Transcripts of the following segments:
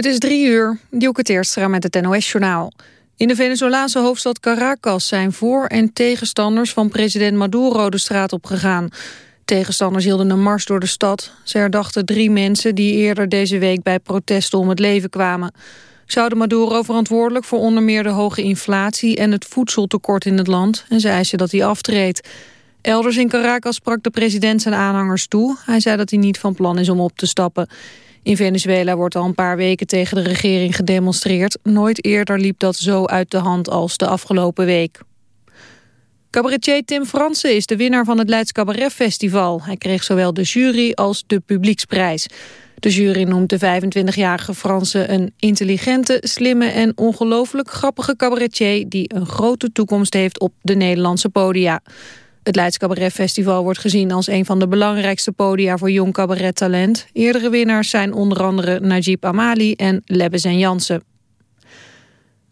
Het is drie uur. Dielke Teerstra met het NOS-journaal. In de Venezolaanse hoofdstad Caracas zijn voor- en tegenstanders van president Maduro de straat op gegaan. Tegenstanders hielden een mars door de stad. Ze herdachten drie mensen die eerder deze week bij protesten om het leven kwamen. Zouden Maduro verantwoordelijk voor onder meer de hoge inflatie en het voedseltekort in het land en ze eisen dat hij aftreedt. Elders in Caracas sprak de president zijn aanhangers toe. Hij zei dat hij niet van plan is om op te stappen. In Venezuela wordt al een paar weken tegen de regering gedemonstreerd. Nooit eerder liep dat zo uit de hand als de afgelopen week. Cabaretier Tim Fransen is de winnaar van het Leids Cabaret Festival. Hij kreeg zowel de jury als de publieksprijs. De jury noemt de 25-jarige Fransen een intelligente, slimme en ongelooflijk grappige cabaretier... die een grote toekomst heeft op de Nederlandse podia. Het Leids Cabaret Festival wordt gezien als een van de belangrijkste podia voor jong cabarettalent. Eerdere winnaars zijn onder andere Najib Amali en Lebbes en Jansen.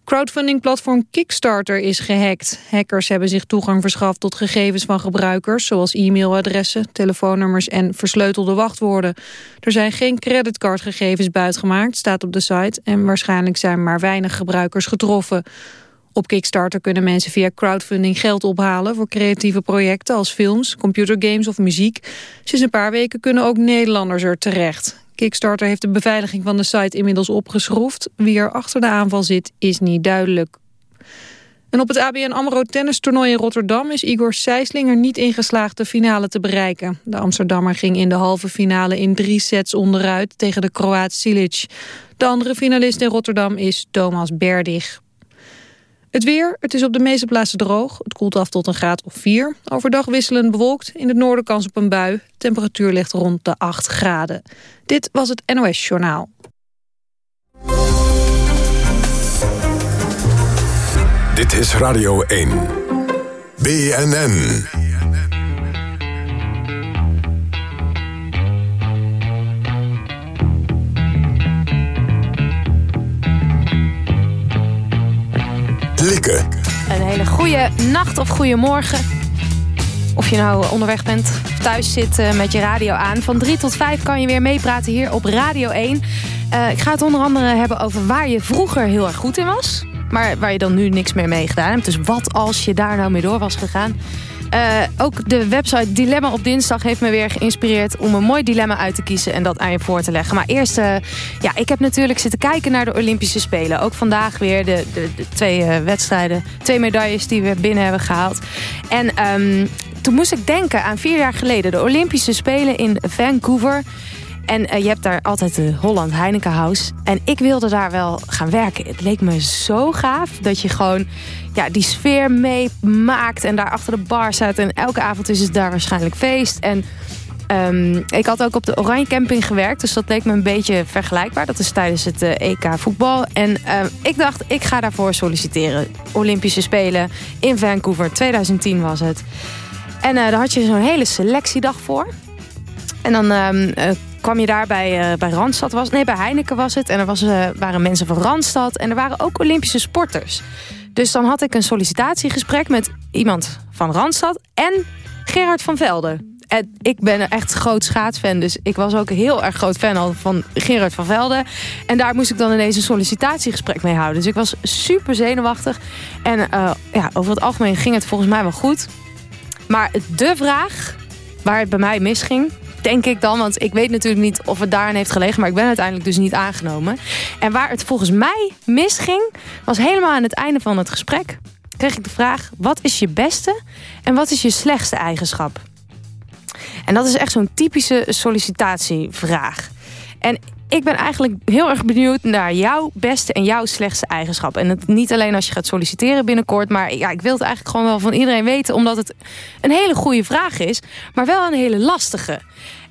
Crowdfunding-platform Kickstarter is gehackt. Hackers hebben zich toegang verschaft tot gegevens van gebruikers... zoals e-mailadressen, telefoonnummers en versleutelde wachtwoorden. Er zijn geen creditcardgegevens buitgemaakt, staat op de site... en waarschijnlijk zijn maar weinig gebruikers getroffen. Op Kickstarter kunnen mensen via crowdfunding geld ophalen... voor creatieve projecten als films, computergames of muziek. Sinds een paar weken kunnen ook Nederlanders er terecht. Kickstarter heeft de beveiliging van de site inmiddels opgeschroefd. Wie er achter de aanval zit, is niet duidelijk. En op het ABN AMRO tennistoernooi in Rotterdam... is Igor Sijsling er niet in geslaagd de finale te bereiken. De Amsterdammer ging in de halve finale in drie sets onderuit... tegen de Kroaat Silic. De andere finalist in Rotterdam is Thomas Berdig. Het weer, het is op de meeste plaatsen droog. Het koelt af tot een graad of 4. Overdag wisselend bewolkt, in het noorden kans op een bui. Temperatuur ligt rond de 8 graden. Dit was het NOS Journaal. Dit is Radio 1. BNN. Een hele goede nacht of goede morgen. Of je nou onderweg bent of thuis zit eh, met je radio aan. Van 3 tot 5 kan je weer meepraten hier op Radio 1. Uh, ik ga het onder andere hebben over waar je vroeger heel erg goed in was. Maar waar je dan nu niks meer mee gedaan hebt. Dus wat als je daar nou mee door was gegaan. Uh, ook de website Dilemma op dinsdag heeft me weer geïnspireerd... om een mooi dilemma uit te kiezen en dat aan je voor te leggen. Maar eerst, uh, ja, ik heb natuurlijk zitten kijken naar de Olympische Spelen. Ook vandaag weer de, de, de twee uh, wedstrijden, twee medailles die we binnen hebben gehaald. En um, toen moest ik denken aan vier jaar geleden... de Olympische Spelen in Vancouver... En je hebt daar altijd de Holland Heineken House. En ik wilde daar wel gaan werken. Het leek me zo gaaf dat je gewoon ja, die sfeer meemaakt... en daar achter de bar staat. En elke avond is het daar waarschijnlijk feest. En um, ik had ook op de Oranje Camping gewerkt. Dus dat leek me een beetje vergelijkbaar. Dat is tijdens het uh, EK voetbal. En uh, ik dacht, ik ga daarvoor solliciteren. Olympische Spelen in Vancouver. 2010 was het. En uh, daar had je zo'n hele selectiedag voor. En dan um, kwam je daar bij, bij Randstad. Was, nee, bij Heineken was het. En er was, waren mensen van Randstad. En er waren ook Olympische sporters. Dus dan had ik een sollicitatiegesprek met iemand van Randstad. En Gerard van Velde. En ik ben echt groot schaatsfan. Dus ik was ook heel erg groot fan al van Gerard van Velde. En daar moest ik dan ineens een sollicitatiegesprek mee houden. Dus ik was super zenuwachtig. En uh, ja, over het algemeen ging het volgens mij wel goed. Maar de vraag waar het bij mij misging denk ik dan. Want ik weet natuurlijk niet of het daarin heeft gelegen. Maar ik ben uiteindelijk dus niet aangenomen. En waar het volgens mij misging... was helemaal aan het einde van het gesprek... kreeg ik de vraag... wat is je beste en wat is je slechtste eigenschap? En dat is echt zo'n typische sollicitatievraag. En ik ben eigenlijk heel erg benieuwd naar jouw beste en jouw slechtste eigenschap. En het, niet alleen als je gaat solliciteren binnenkort. Maar ja, ik wil het eigenlijk gewoon wel van iedereen weten. Omdat het een hele goede vraag is. Maar wel een hele lastige.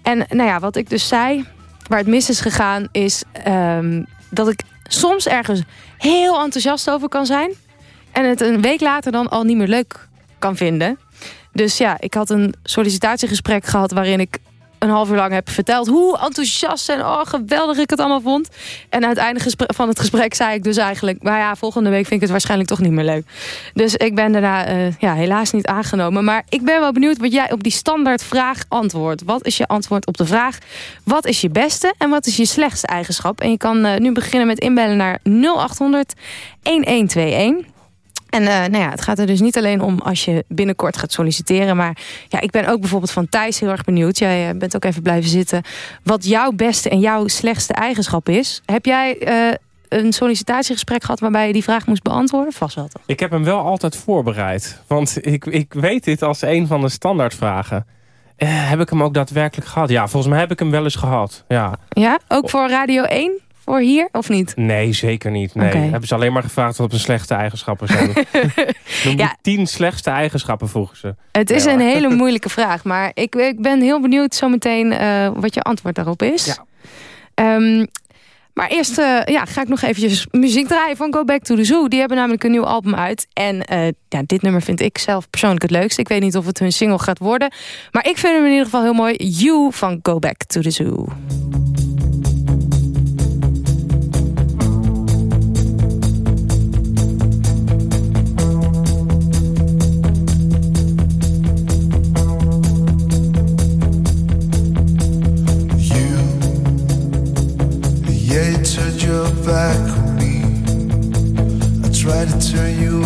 En nou ja, wat ik dus zei, waar het mis is gegaan... is um, dat ik soms ergens heel enthousiast over kan zijn. En het een week later dan al niet meer leuk kan vinden. Dus ja, ik had een sollicitatiegesprek gehad waarin ik een half uur lang heb verteld hoe enthousiast en oh, geweldig ik het allemaal vond. En aan het einde van het gesprek zei ik dus eigenlijk... maar ja, volgende week vind ik het waarschijnlijk toch niet meer leuk. Dus ik ben daarna uh, ja, helaas niet aangenomen. Maar ik ben wel benieuwd wat jij op die standaard vraag antwoordt. Wat is je antwoord op de vraag? Wat is je beste en wat is je slechtste eigenschap? En je kan uh, nu beginnen met inbellen naar 0800 1121. En uh, nou ja, het gaat er dus niet alleen om als je binnenkort gaat solliciteren. Maar ja, ik ben ook bijvoorbeeld van Thijs heel erg benieuwd. Jij uh, bent ook even blijven zitten. Wat jouw beste en jouw slechtste eigenschap is. Heb jij uh, een sollicitatiegesprek gehad waarbij je die vraag moest beantwoorden? Vast wel toch? Ik heb hem wel altijd voorbereid. Want ik, ik weet dit als een van de standaardvragen. heb ik hem ook daadwerkelijk gehad? Ja, volgens mij heb ik hem wel eens gehad. Ja, ja ook voor Radio 1? Voor hier, of niet? Nee, zeker niet. Nee. Hebben ze alleen maar gevraagd wat hun slechte eigenschappen zijn. Noem ja. tien slechtste eigenschappen, vroegen ze. Het is een hele moeilijke vraag. Maar ik, ik ben heel benieuwd zometeen uh, wat je antwoord daarop is. Ja. Um, maar eerst uh, ja, ga ik nog eventjes muziek draaien van Go Back to the Zoo. Die hebben namelijk een nieuw album uit. En uh, ja, dit nummer vind ik zelf persoonlijk het leukste. Ik weet niet of het hun single gaat worden. Maar ik vind hem in ieder geval heel mooi. You van Go Back to the Zoo. Try to turn you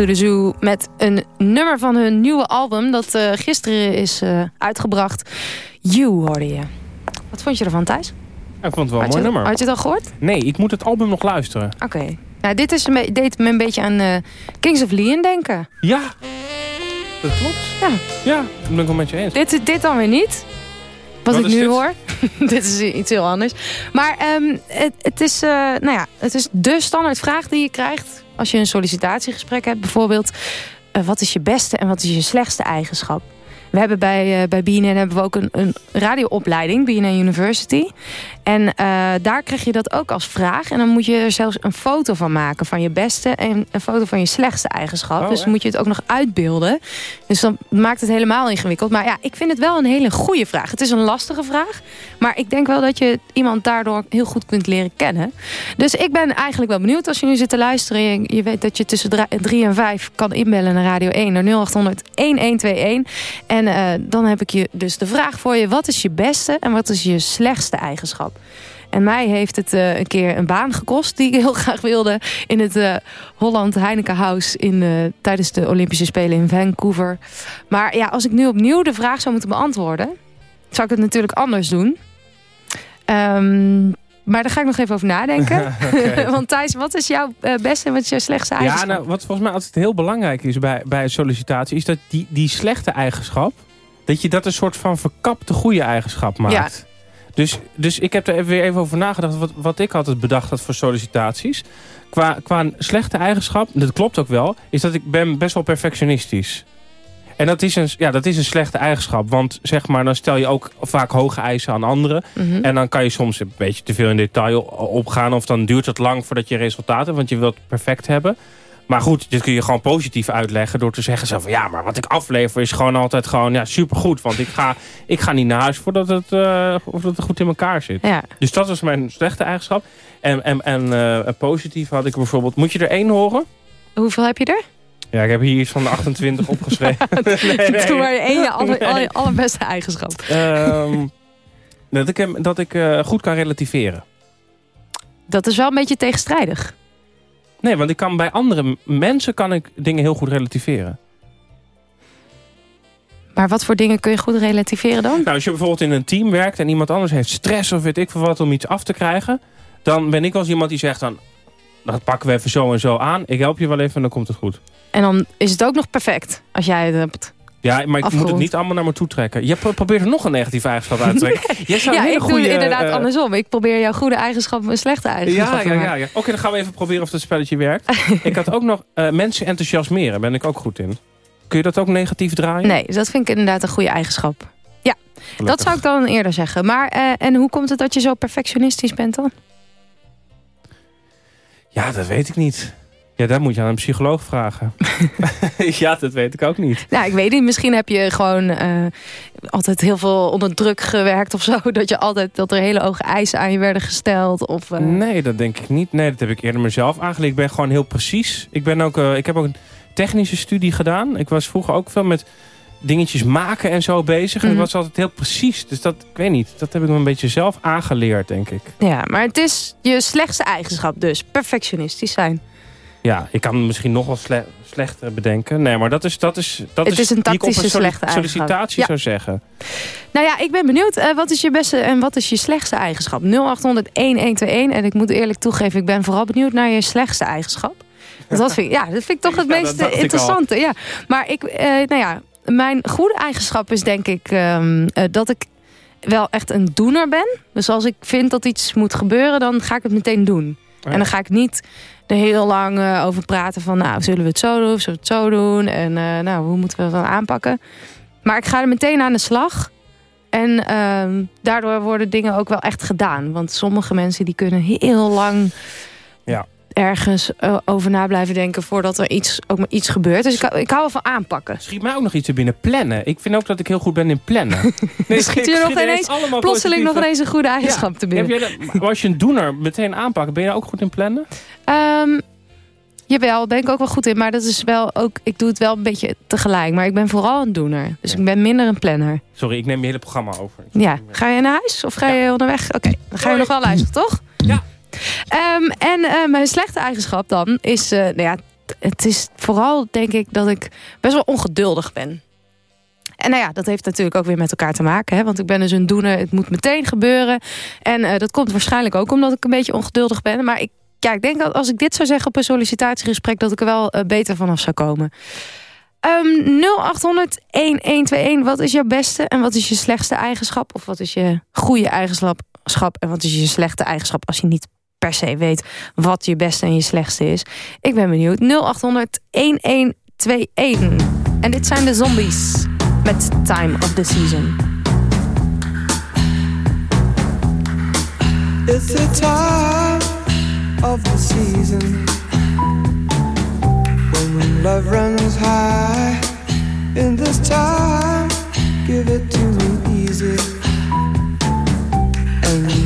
to the Zoo met een nummer van hun nieuwe album... dat uh, gisteren is uh, uitgebracht. You hoorde je. Wat vond je ervan, Thijs? ik vond het wel een mooi nummer. Had je het al gehoord? Nee, ik moet het album nog luisteren. Oké. Okay. Nou, dit is een deed me een beetje aan uh, Kings of Leon denken. Ja, dat klopt. Ja, ja dat ben ik wel met je eens. Dit, dit dan weer niet. Wat, Wat ik nu dit? hoor. dit is iets heel anders. Maar um, het, het, is, nou ja, het is de standaard vraag die je krijgt... als je een sollicitatiegesprek hebt. Bijvoorbeeld, uh, wat is je beste en wat is je slechtste eigenschap? We hebben bij, uh, bij BNN hebben we ook een, een radioopleiding, BNN University. En uh, daar krijg je dat ook als vraag. En dan moet je er zelfs een foto van maken van je beste en een foto van je slechtste eigenschap. Oh, dus dan moet je het ook nog uitbeelden. Dus dan maakt het helemaal ingewikkeld. Maar ja, ik vind het wel een hele goede vraag. Het is een lastige vraag. Maar ik denk wel dat je iemand daardoor heel goed kunt leren kennen. Dus ik ben eigenlijk wel benieuwd als je nu zit te luisteren. Je, je weet dat je tussen 3 en 5 kan inbellen naar Radio 1 naar 0800 1121. En uh, dan heb ik je dus de vraag voor je. Wat is je beste en wat is je slechtste eigenschap? En mij heeft het uh, een keer een baan gekost die ik heel graag wilde. In het uh, Holland Heineken House in, tijdens de Olympische Spelen in Vancouver. Maar ja, als ik nu opnieuw de vraag zou moeten beantwoorden... zou ik het natuurlijk anders doen. Um, maar daar ga ik nog even over nadenken. Want Thijs, wat is jouw beste en wat is jouw slechtste eigenschap? Ja, nou, wat volgens mij altijd heel belangrijk is bij, bij sollicitatie... is dat die, die slechte eigenschap... dat je dat een soort van verkapte goede eigenschap maakt. Ja. Dus, dus ik heb er even weer even over nagedacht wat, wat ik altijd bedacht had voor sollicitaties. Qua, qua slechte eigenschap, dat klopt ook wel, is dat ik ben best wel perfectionistisch. En dat is, een, ja, dat is een slechte eigenschap. Want zeg maar, dan stel je ook vaak hoge eisen aan anderen. Mhm. En dan kan je soms een beetje te veel in detail opgaan. Of dan duurt het lang voordat je resultaten hebt. Want je wilt perfect hebben. Maar goed, dit kun je gewoon positief uitleggen door te zeggen zo van ja, maar wat ik aflever is gewoon altijd gewoon ja, supergoed. Want ik ga, ik ga niet naar huis voordat het, uh, voordat het goed in elkaar zit. Ja. Dus dat was mijn slechte eigenschap. En, en, en uh, positief had ik bijvoorbeeld, moet je er één horen? Hoeveel heb je er? Ja, ik heb hier iets van de 28 opgeschreven. nee, nee. Doe maar één je alle, allerbeste eigenschap. Um, dat ik, dat ik uh, goed kan relativeren. Dat is wel een beetje tegenstrijdig. Nee, want ik kan bij andere mensen kan ik dingen heel goed relativeren. Maar wat voor dingen kun je goed relativeren dan? Nou, als je bijvoorbeeld in een team werkt en iemand anders heeft stress of weet ik veel wat om iets af te krijgen. Dan ben ik eens iemand die zegt dan, dat pakken we even zo en zo aan. Ik help je wel even en dan komt het goed. En dan is het ook nog perfect als jij het hebt. Ja, maar ik moet het niet allemaal naar me toe trekken. Je probeert er nog een negatieve eigenschap uit te trekken. ja, ik doe het inderdaad uh, andersom. Ik probeer jouw goede eigenschap een slechte eigenschap ja, ja, ja, ja. Oké, dan gaan we even proberen of dat spelletje werkt. ik had ook nog uh, mensen enthousiasmeren. Ben ik ook goed in. Kun je dat ook negatief draaien? Nee, dat vind ik inderdaad een goede eigenschap. Ja, dat zou ik dan eerder zeggen. Maar uh, en hoe komt het dat je zo perfectionistisch bent dan? Ja, dat weet ik niet. Ja, dat moet je aan een psycholoog vragen. ja, dat weet ik ook niet. Nou, ik weet niet. Misschien heb je gewoon uh, altijd heel veel onder druk gewerkt of zo. Dat, je altijd, dat er hele hoge eisen aan je werden gesteld. Of, uh... Nee, dat denk ik niet. Nee, dat heb ik eerder mezelf aangeleerd. Ik ben gewoon heel precies. Ik, ben ook, uh, ik heb ook een technische studie gedaan. Ik was vroeger ook veel met dingetjes maken en zo bezig. En mm. ik was altijd heel precies. Dus dat, ik weet niet, dat heb ik me een beetje zelf aangeleerd, denk ik. Ja, maar het is je slechtste eigenschap dus. Perfectionistisch zijn. Ja, ik kan misschien nog wel sle slechter bedenken. Nee, maar dat is, dat is, dat het is, een tactische een slechte sollicitatie zou zeggen. Nou ja, ik ben benieuwd. Uh, wat is je beste en wat is je slechtste eigenschap? 0800-1121. En ik moet eerlijk toegeven, ik ben vooral benieuwd naar je slechtste eigenschap. Dat vind ik, ja, dat vind ik toch het meest interessante. Ja. Maar ik, uh, nou ja, mijn goede eigenschap is denk ik um, uh, dat ik wel echt een doener ben. Dus als ik vind dat iets moet gebeuren, dan ga ik het meteen doen. En dan ga ik niet er heel lang uh, over praten van... nou, zullen we het zo doen of zullen we het zo doen? En uh, nou, hoe moeten we het dan aanpakken? Maar ik ga er meteen aan de slag. En uh, daardoor worden dingen ook wel echt gedaan. Want sommige mensen die kunnen heel lang... Ja ergens uh, over na blijven denken voordat er iets, ook maar iets gebeurt. Dus ik, ik hou wel van aanpakken. Schiet mij ook nog iets er binnen. Plannen. Ik vind ook dat ik heel goed ben in plannen. Nee, schiet je nog ineens, plotseling nog ineens een goede eigenschap te binnen. Heb jij als je een doener meteen aanpakt, ben je ook goed in plannen? Um, Jawel, ben ik ook wel goed in. Maar dat is wel ook, ik doe het wel een beetje tegelijk. Maar ik ben vooral een doener. Dus ik ben minder een planner. Sorry, ik neem je hele programma over. Ja, ga je naar huis of ga je onderweg? Oké, dan ga je nog wel luisteren, toch? Ja. Ehm, en uh, mijn slechte eigenschap dan is... Uh, nou ja, het is vooral denk ik dat ik best wel ongeduldig ben. En nou ja, dat heeft natuurlijk ook weer met elkaar te maken. Hè? Want ik ben dus een doener, het moet meteen gebeuren. En uh, dat komt waarschijnlijk ook omdat ik een beetje ongeduldig ben. Maar ik, ja, ik denk dat als ik dit zou zeggen op een sollicitatiegesprek... dat ik er wel beter vanaf zou komen. Um, 0800-1121, wat is jouw beste en wat is je slechtste eigenschap? Of wat is je goede eigenschap en wat is je slechte eigenschap... als je niet per se weet wat je beste en je slechtste is. Ik ben benieuwd. 0800-1121. En dit zijn de zombies met Time of the Season. It's the time of the season When love runs high In this time Give it to me easy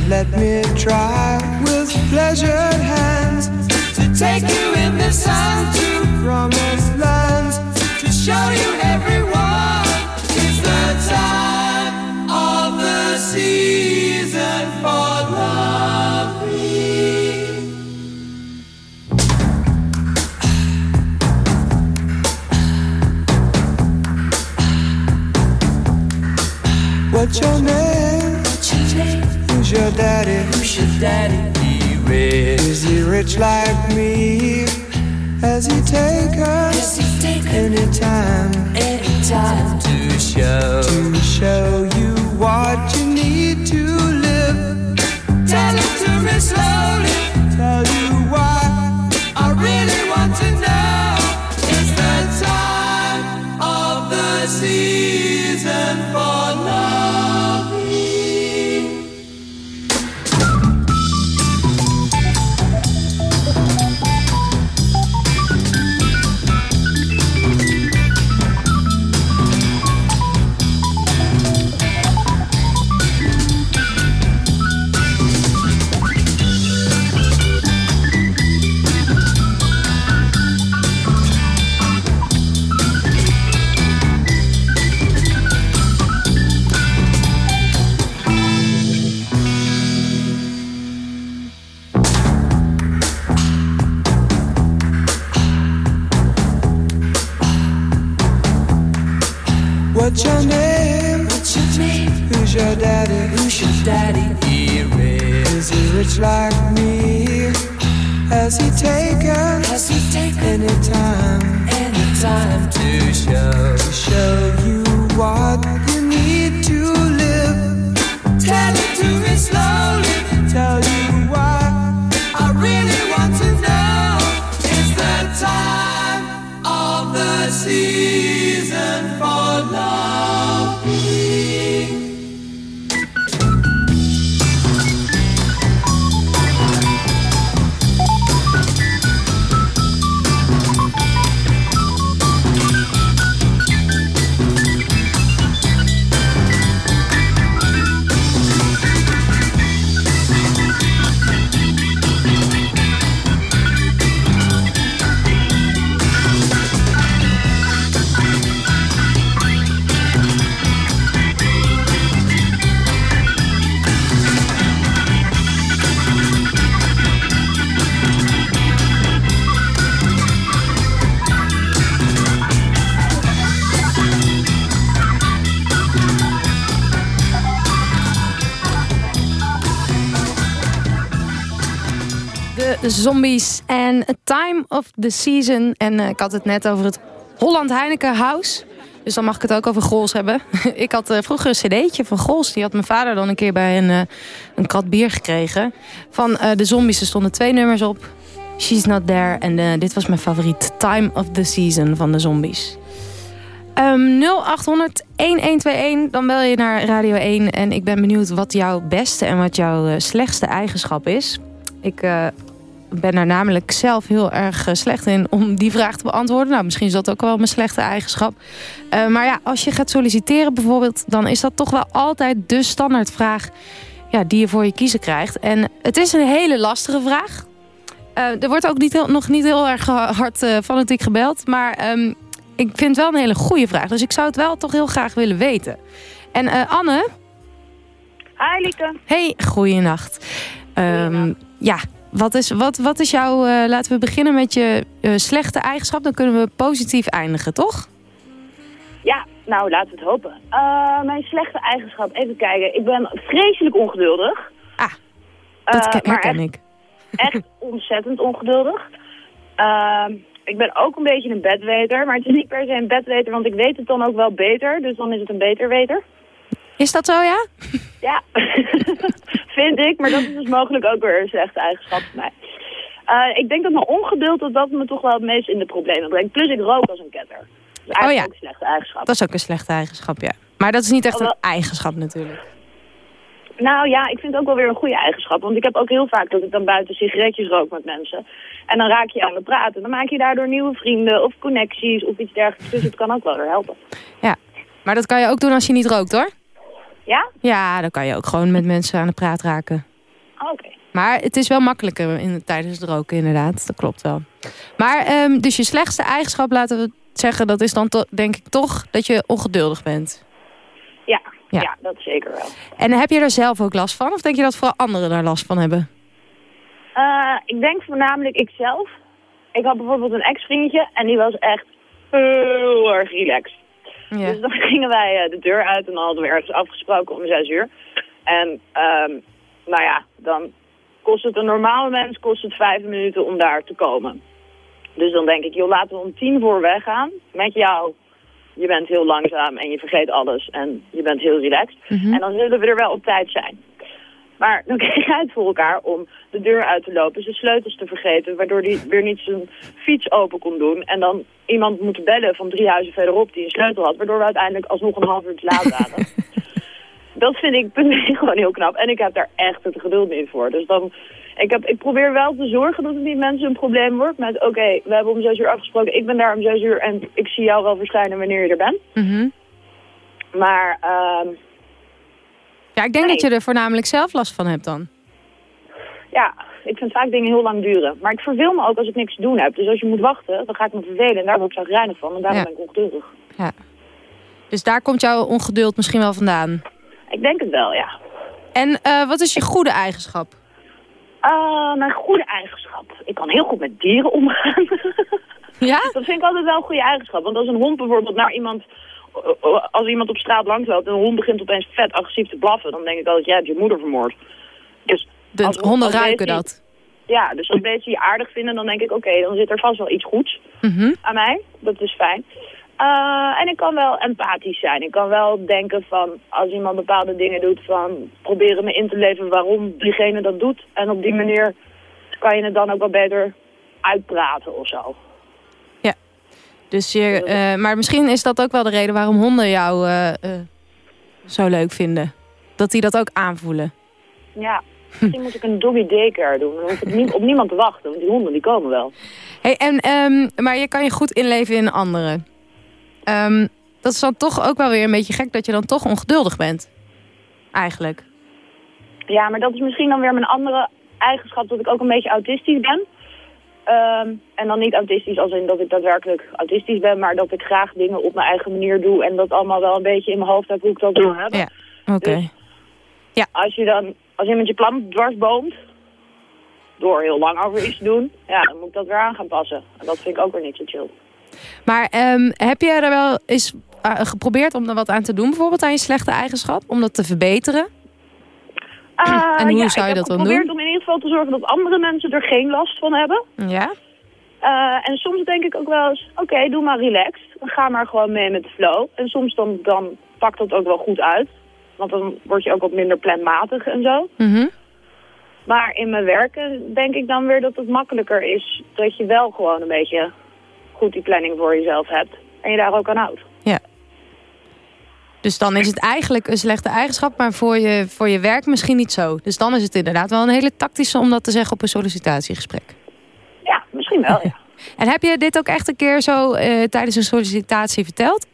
let me try With pleasured hands To take you in the sun your daddy? Who's your daddy? He rich. Is he rich like me? Has he taken anytime? Anytime to show to show you what you need to live. Tell it to me slowly. Like me? Has he taken? Has he taken any time? Zombies en Time of the Season. En uh, ik had het net over het Holland Heineken House. Dus dan mag ik het ook over Gols hebben. ik had uh, vroeger een cd'tje van Gols. Die had mijn vader dan een keer bij een, uh, een krat bier gekregen. Van de Zombies. Er stonden twee nummers op. She's Not There. En dit was mijn favoriet. Time of the Season van de Zombies. Um, 0800 1121, dan bel je naar Radio 1. En ik ben benieuwd wat jouw beste en wat jouw slechtste eigenschap is. Ik ben er namelijk zelf heel erg slecht in om die vraag te beantwoorden. Nou, misschien is dat ook wel mijn slechte eigenschap. Uh, maar ja, als je gaat solliciteren bijvoorbeeld... dan is dat toch wel altijd de standaardvraag ja, die je voor je kiezen krijgt. En het is een hele lastige vraag. Uh, er wordt ook niet heel, nog niet heel erg hard uh, fanatiek gebeld. Maar um, ik vind het wel een hele goede vraag. Dus ik zou het wel toch heel graag willen weten. En uh, Anne? Hi Lieke. Hey, goeienacht. Um, ja, wat is, wat, wat is jouw... Uh, laten we beginnen met je uh, slechte eigenschap. Dan kunnen we positief eindigen, toch? Ja, nou laten we het hopen. Uh, mijn slechte eigenschap, even kijken. Ik ben vreselijk ongeduldig. Ah, dat herken echt, ik. Echt ontzettend ongeduldig. Ehm, ik ben ook een beetje een bedweter. Maar het is niet per se een bedweter, want ik weet het dan ook wel beter. Dus dan is het een beterweter. Is dat zo, ja? Ja, vind ik. Maar dat is dus mogelijk ook weer een slechte eigenschap voor mij. Uh, ik denk dat mijn ongeduld dat, dat me toch wel het meest in de problemen brengt. Plus ik rook als een ketter. Dat is eigenlijk oh, ja. ook een slechte eigenschap. Dat is ook een slechte eigenschap, ja. Maar dat is niet echt een eigenschap natuurlijk. Nou ja, ik vind het ook wel weer een goede eigenschap. Want ik heb ook heel vaak dat ik dan buiten sigaretjes rook met mensen. En dan raak je aan het praten. Dan maak je daardoor nieuwe vrienden of connecties of iets dergelijks. Dus het kan ook wel weer helpen. Ja, maar dat kan je ook doen als je niet rookt hoor. Ja? Ja, dan kan je ook gewoon met mensen aan de praat raken. Oh, Oké. Okay. Maar het is wel makkelijker in, tijdens het roken inderdaad. Dat klopt wel. Maar um, dus je slechtste eigenschap, laten we zeggen... dat is dan denk ik toch dat je ongeduldig bent. Ja, ja. ja, dat zeker wel. En heb je er zelf ook last van? Of denk je dat vooral anderen daar last van hebben? Uh, ik denk voornamelijk ikzelf. Ik had bijvoorbeeld een ex-vriendje en die was echt heel erg relaxed. Ja. Dus dan gingen wij de deur uit en dan hadden we ergens afgesproken om zes uur. En um, nou ja, dan kost het een normale mens kost het vijf minuten om daar te komen. Dus dan denk ik, joh, laten we om tien voor weggaan met jou. Je bent heel langzaam en je vergeet alles en je bent heel relaxed. Mm -hmm. En dan zullen we er wel op tijd zijn. Maar dan kreeg hij het voor elkaar om de deur uit te lopen, zijn sleutels te vergeten, waardoor hij weer niet zijn fiets open kon doen. En dan iemand moeten bellen van drie huizen verderop die een sleutel had, waardoor we uiteindelijk alsnog een half uur te laat waren. dat vind ik gewoon heel knap. En ik heb daar echt het geduld niet voor. Dus dan, ik, heb, ik probeer wel te zorgen dat het niet mensen een probleem wordt met, oké, okay, we hebben om zes uur afgesproken, ik ben daar om zes uur en ik zie jou wel verschijnen wanneer je er bent. Mm -hmm. Maar, uh, ja, ik denk nee. dat je er voornamelijk zelf last van hebt dan. Ja, ik vind vaak dingen heel lang duren. Maar ik verveel me ook als ik niks te doen heb. Dus als je moet wachten, dan ga ik me vervelen. En daar word ik zo reinig van. En daarom ja. ben ik ongeduldig. Ja. Dus daar komt jouw ongeduld misschien wel vandaan? Ik denk het wel, ja. En uh, wat is je goede eigenschap? Uh, mijn goede eigenschap? Ik kan heel goed met dieren omgaan. ja? Dat vind ik altijd wel een goede eigenschap. Want als een hond bijvoorbeeld naar iemand als iemand op straat langs loopt en een hond begint opeens vet agressief te blaffen, dan denk ik altijd, jij hebt je moeder vermoord. Dus de als, honden als ruiken die, dat. Ja, dus als mensen je aardig vinden, dan denk ik, oké, okay, dan zit er vast wel iets goeds mm -hmm. aan mij. Dat is fijn. Uh, en ik kan wel empathisch zijn. Ik kan wel denken van, als iemand bepaalde dingen doet, van proberen me in te leven waarom diegene dat doet. En op die manier kan je het dan ook wel beter uitpraten of zo. Dus je, uh, maar misschien is dat ook wel de reden waarom honden jou uh, uh, zo leuk vinden. Dat die dat ook aanvoelen. Ja, misschien moet ik een doggy daycare doen. Dan hoef ik niet, op niemand te wachten, want die honden die komen wel. Hey, en, um, maar je kan je goed inleven in anderen. Um, dat is dan toch ook wel weer een beetje gek dat je dan toch ongeduldig bent. Eigenlijk. Ja, maar dat is misschien dan weer mijn andere eigenschap dat ik ook een beetje autistisch ben. Um, en dan niet autistisch als in dat ik daadwerkelijk autistisch ben, maar dat ik graag dingen op mijn eigen manier doe en dat allemaal wel een beetje in mijn hoofd heb hoe ik dat wil hebben. Ja, oké. Okay. Dus ja. Als je dan, als je met je plan dwarsboomt, door heel lang over iets te doen, ja, dan moet ik dat weer aan gaan passen. En dat vind ik ook weer niet zo chill. Maar um, heb je er wel eens uh, geprobeerd om er wat aan te doen, bijvoorbeeld aan je slechte eigenschap, om dat te verbeteren? Uh, en hoe ja, zou je dat dan doen? Ik heb geprobeerd om in ieder geval te zorgen dat andere mensen er geen last van hebben. Ja? Uh, en soms denk ik ook wel eens, oké, okay, doe maar relaxed. Ga maar gewoon mee met de flow. En soms dan, dan pakt dat ook wel goed uit. Want dan word je ook wat minder planmatig en zo. Mm -hmm. Maar in mijn werken denk ik dan weer dat het makkelijker is... dat je wel gewoon een beetje goed die planning voor jezelf hebt. En je daar ook aan houdt. Ja. Dus dan is het eigenlijk een slechte eigenschap, maar voor je, voor je werk misschien niet zo. Dus dan is het inderdaad wel een hele tactische om dat te zeggen op een sollicitatiegesprek. Ja, misschien wel, ja. En heb je dit ook echt een keer zo uh, tijdens een sollicitatie verteld?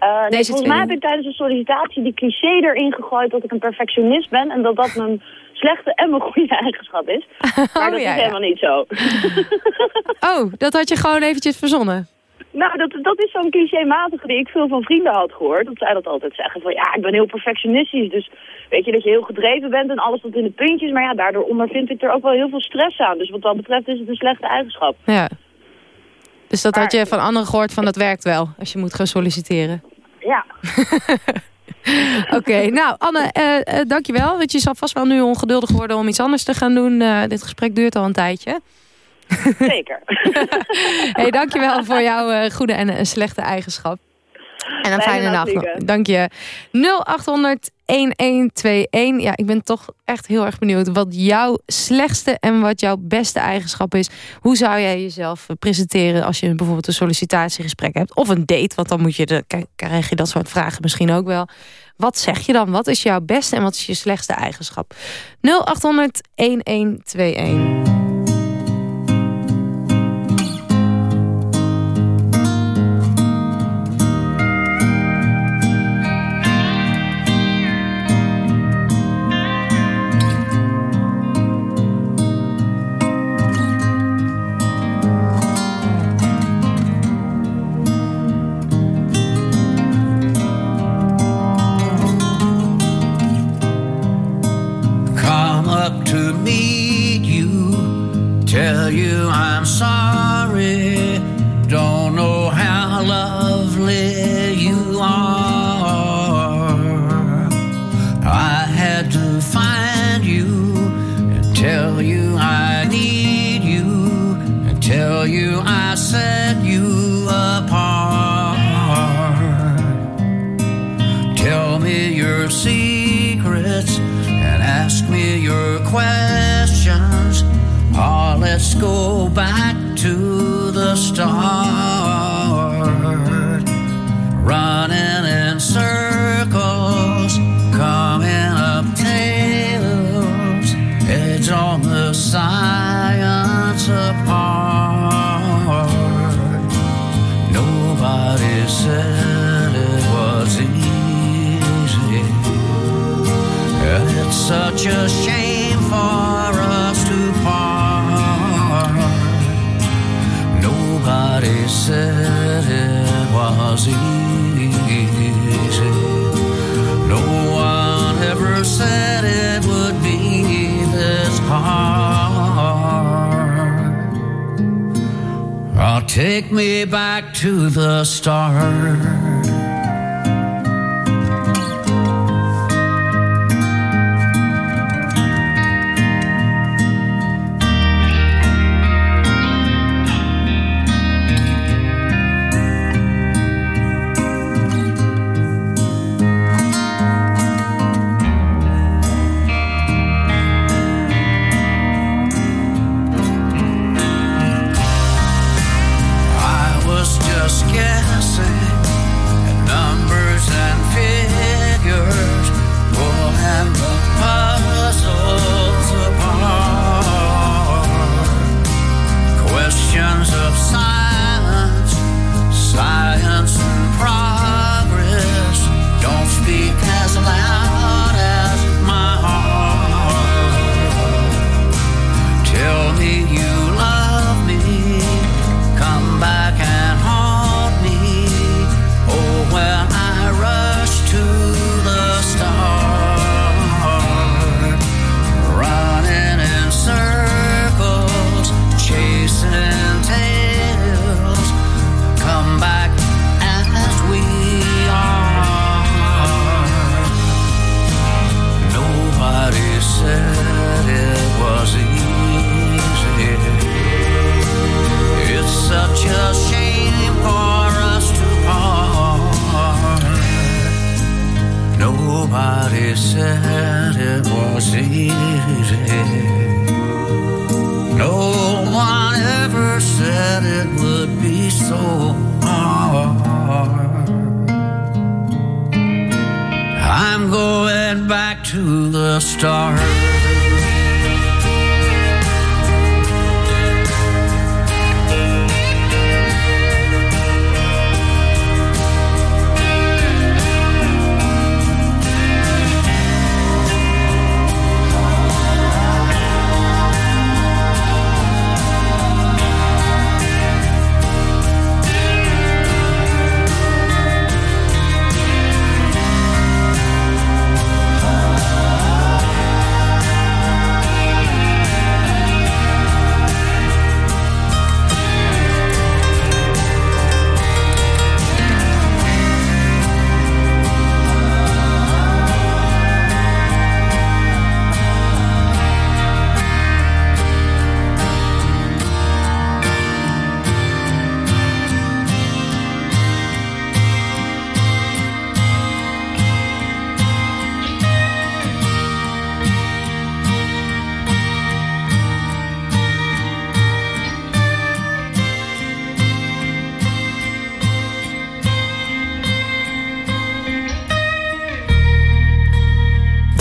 Uh, nee, volgens mij heb ik tijdens de sollicitatie die cliché erin gegooid dat ik een perfectionist ben en dat dat mijn slechte en mijn goede eigenschap is. Maar dat oh, is helemaal niet zo. oh, dat had je gewoon eventjes verzonnen? Nou, dat, dat is zo'n clichématige die ik veel van vrienden had gehoord. Dat zij dat altijd zeggen van ja, ik ben heel perfectionistisch. Dus weet je dat je heel gedreven bent en alles tot in de puntjes. Maar ja, daardoor ondervind ik er ook wel heel veel stress aan. Dus wat dat betreft is het een slechte eigenschap. Ja. Dus dat had je van anderen gehoord van dat werkt wel als je moet gaan solliciteren? Ja. Oké, nou Anne, uh, uh, dankjewel. Want je zal vast wel nu ongeduldig worden om iets anders te gaan doen. Uh, dit gesprek duurt al een tijdje. Zeker. hey, dankjewel voor jouw goede en slechte eigenschap. En een fijne, nacht. Dank je. 0800 1121. Ja, ik ben toch echt heel erg benieuwd wat jouw slechtste en wat jouw beste eigenschap is. Hoe zou jij jezelf presenteren als je bijvoorbeeld een sollicitatiegesprek hebt? Of een date, want dan moet je de, krijg je dat soort vragen misschien ook wel. Wat zeg je dan? Wat is jouw beste en wat is je slechtste eigenschap? 0800 1121. said it was easy. No one ever said it would be this hard. Oh, take me back to the start. Nobody said it was easy. No one ever said it would be so hard. I'm going back to the start.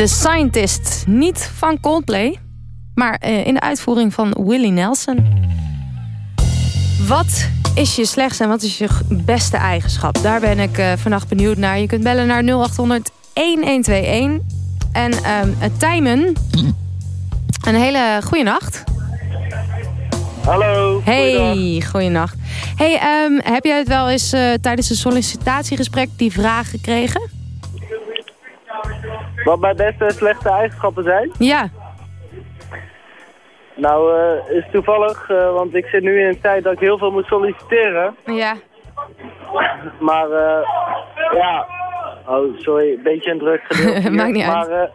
The Scientist. Niet van Coldplay, maar uh, in de uitvoering van Willie Nelson. Wat is je slechtste en wat is je beste eigenschap? Daar ben ik uh, vannacht benieuwd naar. Je kunt bellen naar 0800 1121. En uh, Tijmen, een hele goede nacht. Hallo. Hey, goeienacht. Hey, um, heb jij het wel eens uh, tijdens een sollicitatiegesprek die vraag gekregen? Wat mijn beste en slechte eigenschappen zijn? Ja. Nou, uh, is toevallig, uh, want ik zit nu in een tijd dat ik heel veel moet solliciteren. Ja. Maar, uh, ja... Oh, sorry, een beetje een druk gedeelte. Maakt niet maar, uit.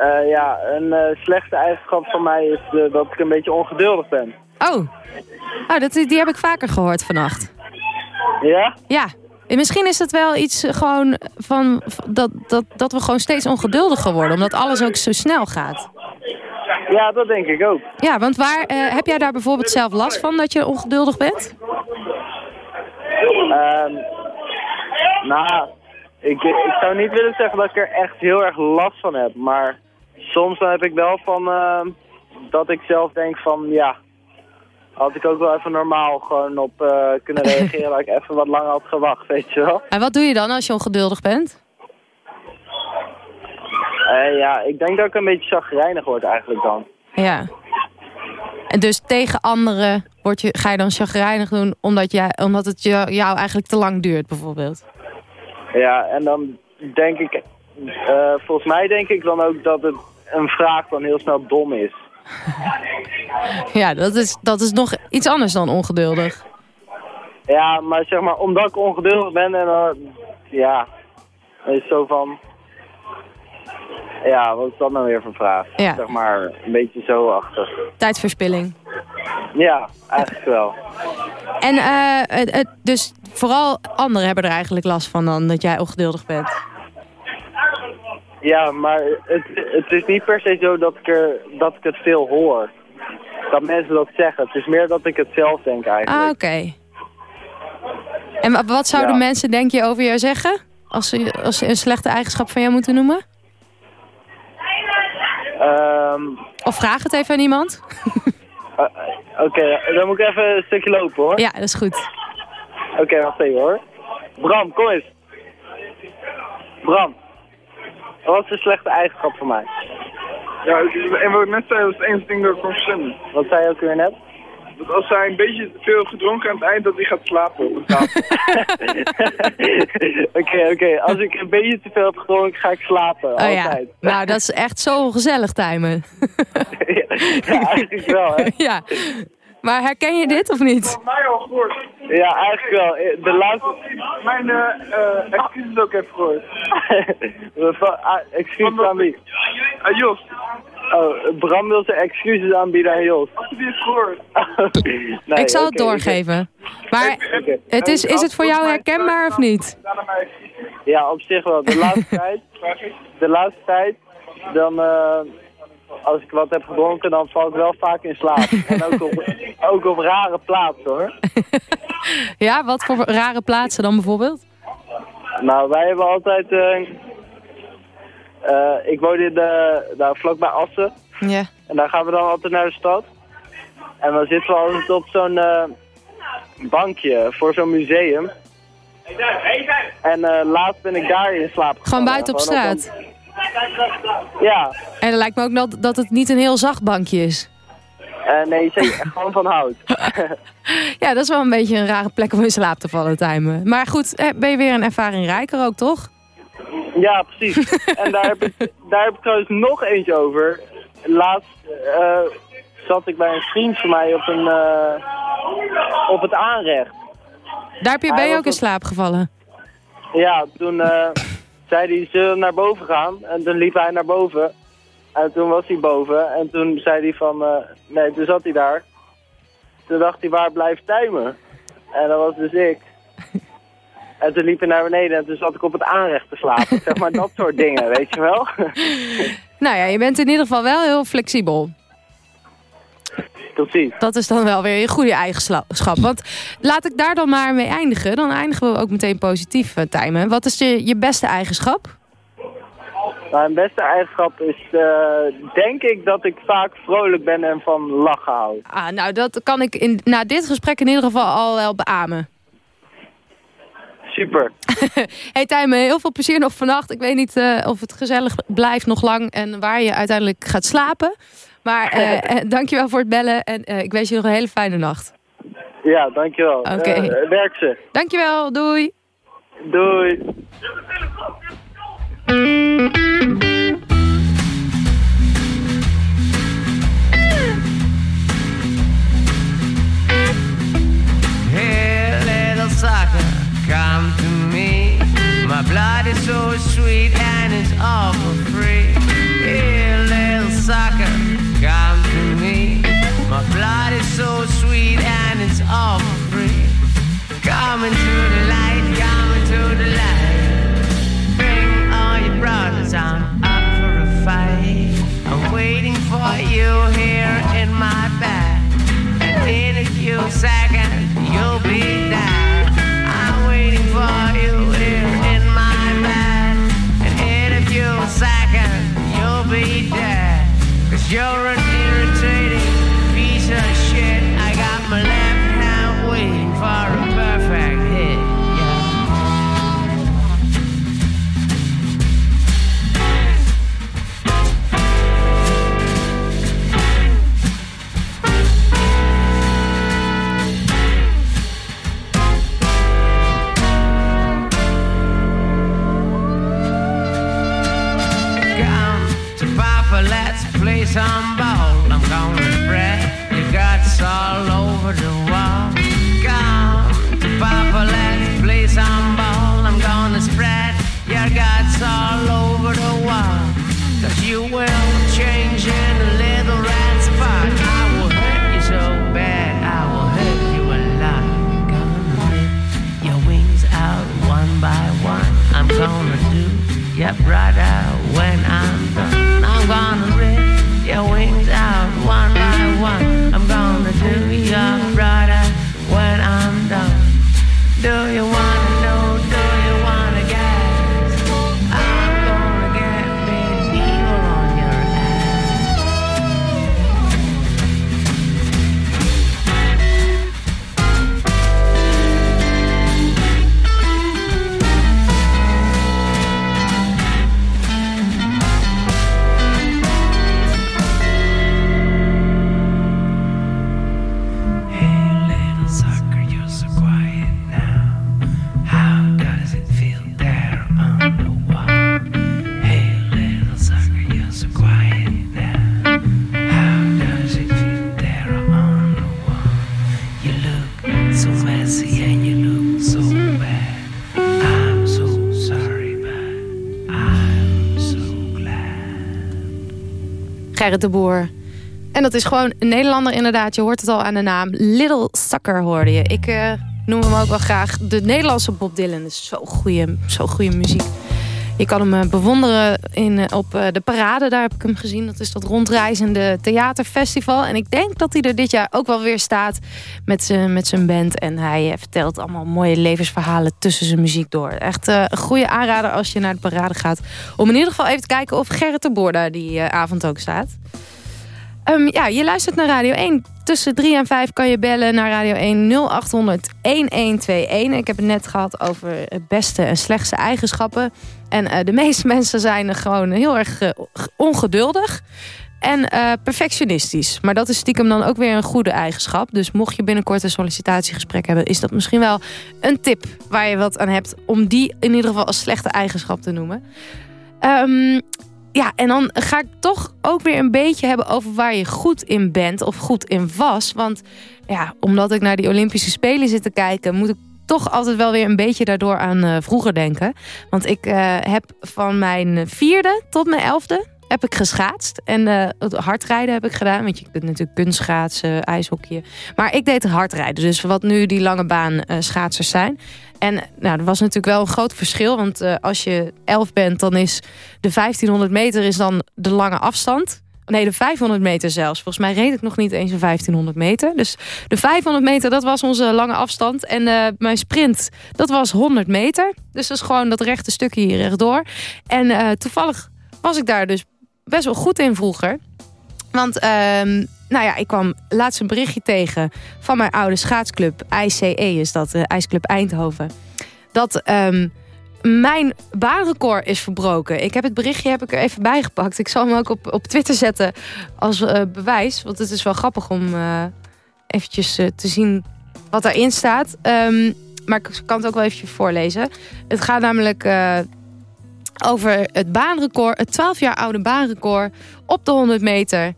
Uh, ja, een slechte eigenschap van mij is dat ik een beetje ongeduldig ben. Oh, oh dat, die heb ik vaker gehoord vannacht. Ja? Ja. En misschien is het wel iets gewoon van dat, dat, dat we gewoon steeds ongeduldiger worden. Omdat alles ook zo snel gaat. Ja, dat denk ik ook. Ja, want waar uh, heb jij daar bijvoorbeeld zelf last van dat je ongeduldig bent? Um, nou, ik, ik zou niet willen zeggen dat ik er echt heel erg last van heb. Maar soms dan heb ik wel van uh, dat ik zelf denk van ja, had ik ook wel even normaal gewoon op uh, kunnen reageren dat ik even wat langer had gewacht, weet je wel. En wat doe je dan als je ongeduldig bent? Uh, ja, ik denk dat ik een beetje chagrijnig word eigenlijk dan. Ja. En dus tegen anderen word je, ga je dan chagrijnig doen omdat, jij, omdat het jou eigenlijk te lang duurt bijvoorbeeld? Ja, en dan denk ik, uh, volgens mij denk ik dan ook dat het een vraag dan heel snel dom is. ja, dat is, dat is nog iets anders dan ongeduldig. Ja, maar zeg maar, omdat ik ongeduldig ben en dan, ja, is zo van, ja, wat is dat nou weer voor vraag? Ja. Zeg maar, een beetje zo achter. Tijdverspilling. Ja, eigenlijk wel. En uh, het, dus vooral anderen hebben er eigenlijk last van dan dat jij ongeduldig bent. Ja, maar het, het is niet per se zo dat ik, er, dat ik het veel hoor. Dat mensen dat zeggen. Het is meer dat ik het zelf denk eigenlijk. Ah, oké. Okay. En wat zouden Ja. mensen, denk je, over jou zeggen? Als ze, als ze een slechte eigenschap van jou moeten noemen? Ehm, Of vraag het even aan iemand? eh, Oké, dan moet ik even een stukje lopen hoor. Ja, dat is goed. Oké, wacht even hoor. Bram, kom eens. Bram. Wat is een slechte eigenschap van mij? Ja, en wat ik net zei, was het enige ding dat ik kon verstemmen. Wat zei je ook weer net? Dat als hij een beetje te veel gedronken aan het eind, dat hij gaat slapen op de tafel. Oké, oké. Als ik een beetje te veel heb gedronken, ga ik slapen. Oh ja, Altijd. nou dat is echt zo ongezellig, Tijmen. ja, eigenlijk wel, hè? ja. Maar herken je dit of niet? Van mij al gehoord. Ja, eigenlijk wel. De laatste... Mijn eh eh excuses ook even gehoord. Ah, Excuses aan wie? Ah, Jos, Oh, Bram wil zijn excuses aanbieden aan Jos. je gehoord? Nee, ik zal het doorgeven. Maar het is, is het voor jou herkenbaar of niet? Ja, op zich wel. De laatste tijd, de laatste tijd, dan, eh, als ik wat heb gedronken, dan val ik wel vaak in slaap. en ook op, ook op rare plaatsen, hoor. Ja, wat voor rare plaatsen dan bijvoorbeeld? Nou, wij hebben altijd, eh, eh, ik woon in de, nou, vlakbij Assen. Ja. En daar gaan we dan altijd naar de stad. En dan zitten we altijd op zo'n eh, bankje voor zo'n museum. En eh, laatst ben ik daar in slaap gevallen. Gewoon buiten op Gewoon straat. een- Ja, En het lijkt me ook dat, dat het niet een heel zacht bankje is. Eh, nee, zeker, gewoon van hout. Ja, dat is wel een beetje een rare plek om in slaap te vallen, Tijmen. Maar goed, eh, ben je weer een ervaring rijker ook, toch? ja, precies. en daar heb, ik, daar heb ik trouwens nog eentje over. Laatst eh, zat ik bij een vriend van mij op, een, op het aanrecht. Daar heb je, ben je ook in slaap gevallen. Ja, toen zei hij, zullen we naar boven gaan? En toen liep hij naar boven. En toen was hij boven. En toen zei hij van, eh, nee, toen zat hij daar. Toen dacht hij, waar blijft Tijmen? En dat was dus ik. En toen liep hij naar beneden en toen zat ik op het aanrecht te slapen. Zeg maar dat soort dingen, weet je wel? Nou ja, je bent in ieder geval wel heel flexibel. Precies. Dat is dan wel weer een goede eigenschap. Want laat ik daar dan maar mee eindigen. Dan eindigen we ook meteen positief, eh, Tijmen. Wat is je, je beste eigenschap? Mijn beste eigenschap is, uh, denk ik, dat ik vaak vrolijk ben en van lachen hou. Ah, nou, dat kan ik in, na dit gesprek in ieder geval al wel beamen. Super. hey Tijmen, heel veel plezier nog vannacht. Ik weet niet uh, of het gezellig blijft nog lang en waar je uiteindelijk gaat slapen. Maar uh, dankjewel voor het bellen en ik wens je nog een hele fijne nacht. Ja, dankjewel. Oké. Okay. werk ze. Dankjewel, doei. Doei. Hey, little sucker, come to me. My blood is so sweet and it's all for free. Hey, little sucker. My blood is so sweet and it's all free. Come into the light, De Boer. En dat is gewoon een Nederlander inderdaad. Je hoort het al aan de naam. Little Sucker hoorde je. Ik eh, noem hem ook wel graag de Nederlandse Bob Dylan. Dat is zo goede, zo goede muziek. Je kan hem eh, bewonderen in, eh, op eh, de parade. Daar heb ik hem gezien. Dat is dat rondreizende theaterfestival. En ik denk dat hij er dit jaar ook wel weer staat met zijn met zijn band. En hij vertelt allemaal mooie levensverhalen tussen zijn muziek door. Echt een goede aanrader als je naar de parade gaat. Om in ieder geval even te kijken of Gerrit de Boer daar die avond ook staat. Ehm, ja, je luistert naar Radio 1. Tussen 3 en 5 kan je bellen naar Radio 1 0800 1121. Ik heb het net gehad over beste en slechtste eigenschappen. En eh, de meeste mensen zijn gewoon heel erg eh, ongeduldig. En eh, perfectionistisch. Maar dat is stiekem dan ook weer een goede eigenschap. Dus mocht je binnenkort een sollicitatiegesprek hebben... is dat misschien wel een tip waar je wat aan hebt... om die in ieder geval als slechte eigenschap te noemen. Ehm, ja, en dan ga ik toch ook weer een beetje hebben over waar je goed in bent of goed in was. Want ja, omdat ik naar die Olympische Spelen zit te kijken, moet ik toch altijd wel weer een beetje daardoor aan eh, vroeger denken. Want ik eh, heb van mijn vierde tot mijn elfde heb ik geschaatst. En eh, het hardrijden heb ik gedaan. Want je kunt natuurlijk kunstschaatsen, ijshockey. Maar ik deed hardrijden. Dus wat nu die lange baan schaatsers zijn. En nou, er was natuurlijk wel een groot verschil. Want als je elf bent, dan is de 1500 meter is dan de lange afstand. Nee, de 500 meter zelfs. Volgens mij reed ik nog niet eens een 1500 meter. Dus de 500 meter, dat was onze lange afstand. En eh, mijn sprint, dat was 100 meter. Dus dat is gewoon dat rechte stukje hier rechtdoor. En eh, toevallig was ik daar dus best wel goed in vroeger. Want ehm, nou ja, ik kwam laatst een berichtje tegen van mijn oude schaatsclub. ICE is dat, uh, IJsclub Eindhoven. Dat ehm, mijn baanrecord is verbroken. Ik heb het berichtje heb ik er even bijgepakt. Ik zal hem ook op, op Twitter zetten als uh, bewijs. Want het is wel grappig om uh, eventjes te zien wat daarin staat. Um, maar ik kan het ook wel even voorlezen. Het gaat namelijk over het baanrecord, het 12 jaar oude baanrecord op de 100 meter.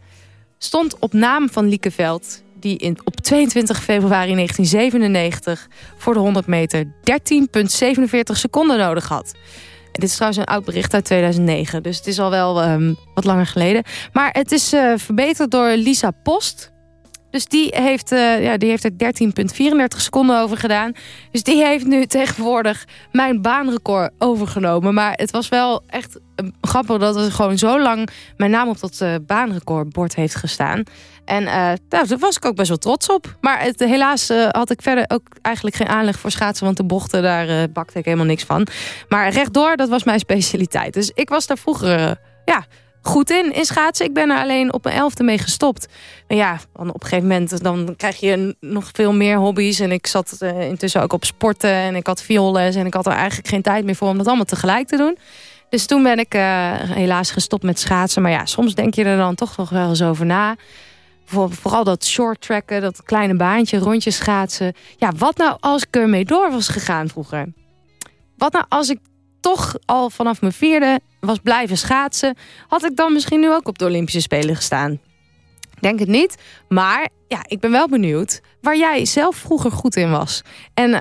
Stond op naam van Liekeveld, die in, op 22 februari 1997 voor de 100 meter 13,47 seconden nodig had. Dit is trouwens een oud bericht uit 2009, dus het is al wel um, wat langer geleden. Maar het is uh, verbeterd door Lisa Post. Dus die heeft, uh, ja, die heeft er 13,34 seconden over gedaan. Dus die heeft nu tegenwoordig mijn baanrecord overgenomen. Maar het was wel echt grappig dat er gewoon zo lang mijn naam op dat uh, baanrecordbord heeft gestaan. En uh, daar was ik ook best wel trots op. Maar het, helaas had ik verder ook eigenlijk geen aanleg voor schaatsen. Want de bochten, daar bakte ik helemaal niks van. Maar rechtdoor, dat was mijn specialiteit. Dus ik was daar vroeger ja, goed in, in schaatsen. Ik ben er alleen op mijn elfde mee gestopt. Ja, op een gegeven moment dan krijg je nog veel meer hobby's. En ik zat uh, intussen ook op sporten en ik had violes. En ik had er eigenlijk geen tijd meer voor om dat allemaal tegelijk te doen. Dus toen ben ik uh, helaas gestopt met schaatsen. Maar ja, soms denk je er dan toch nog wel eens over na. Vooral dat short tracken, dat kleine baantje, rondjes schaatsen. Ja, wat nou als ik ermee door was gegaan vroeger? Wat nou als ik toch al vanaf mijn vierde was blijven schaatsen... had ik dan misschien nu ook op de Olympische Spelen gestaan. Denk het niet, maar ja, ik ben wel benieuwd waar jij zelf vroeger goed in was. En uh,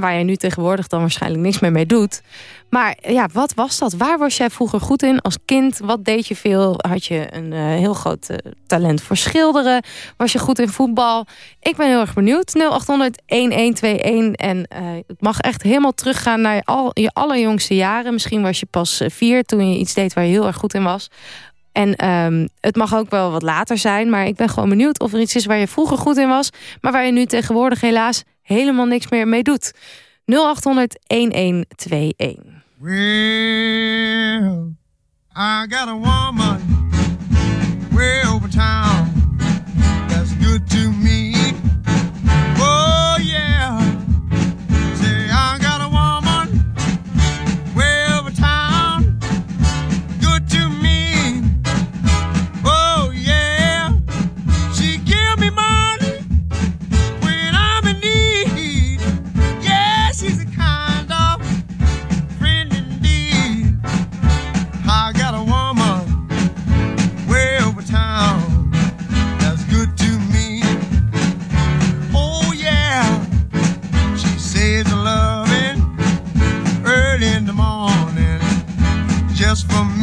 waar jij nu tegenwoordig dan waarschijnlijk niks meer mee doet. Maar ja, wat was dat? Waar was jij vroeger goed in als kind? Wat deed je veel? Had je een uh, heel groot uh, talent voor schilderen? Was je goed in voetbal? Ik ben heel erg benieuwd. 0800-1121. En het mag echt helemaal teruggaan naar al, je allerjongste jaren. Misschien was je pas vier toen je iets deed waar je heel erg goed in was. En um, het mag ook wel wat later zijn. Maar ik ben gewoon benieuwd of er iets is waar je vroeger goed in was. Maar waar je nu tegenwoordig helaas helemaal niks meer mee doet. 0800 1121. Well, I got a woman way over town just for me.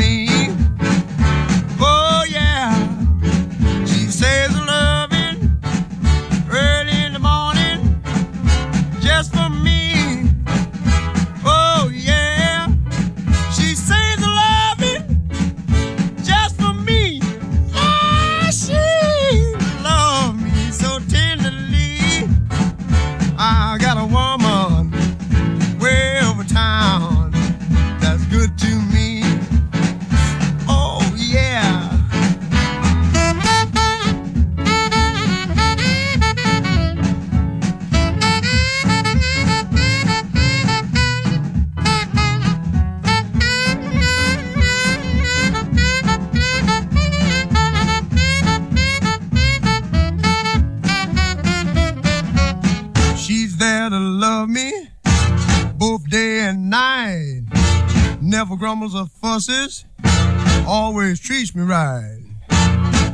Treats me right.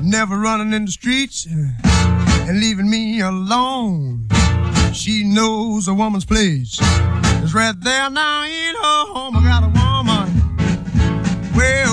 Never running in the streets eh, and leaving me alone. She knows a woman's place is right there now in her home. I got a woman way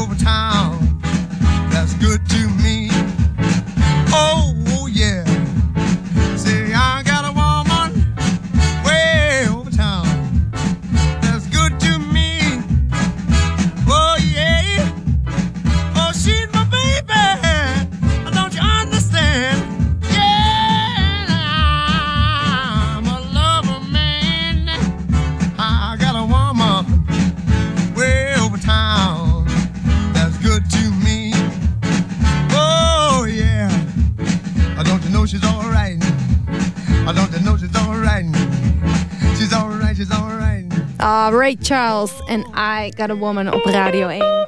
Ray Charles en I Got A Woman op Radio 1.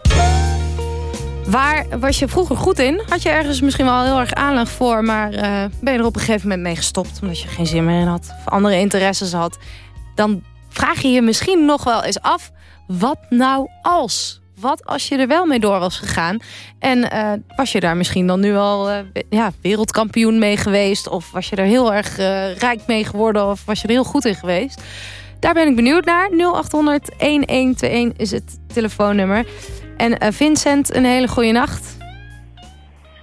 Waar was je vroeger goed in? Had je ergens misschien wel heel erg aanleg voor... maar uh, ben je er op een gegeven moment mee gestopt... omdat je geen zin meer in had of andere interesses had... dan vraag je je misschien nog wel eens af... wat nou als? Wat als je er wel mee door was gegaan? En uh, was je daar misschien dan nu al uh, ja, wereldkampioen mee geweest? Of was je er heel erg rijk mee geworden? Of was je er heel goed in geweest? Daar ben ik benieuwd naar. 0800-1121 is het telefoonnummer. En uh, Vincent, een hele goede nacht.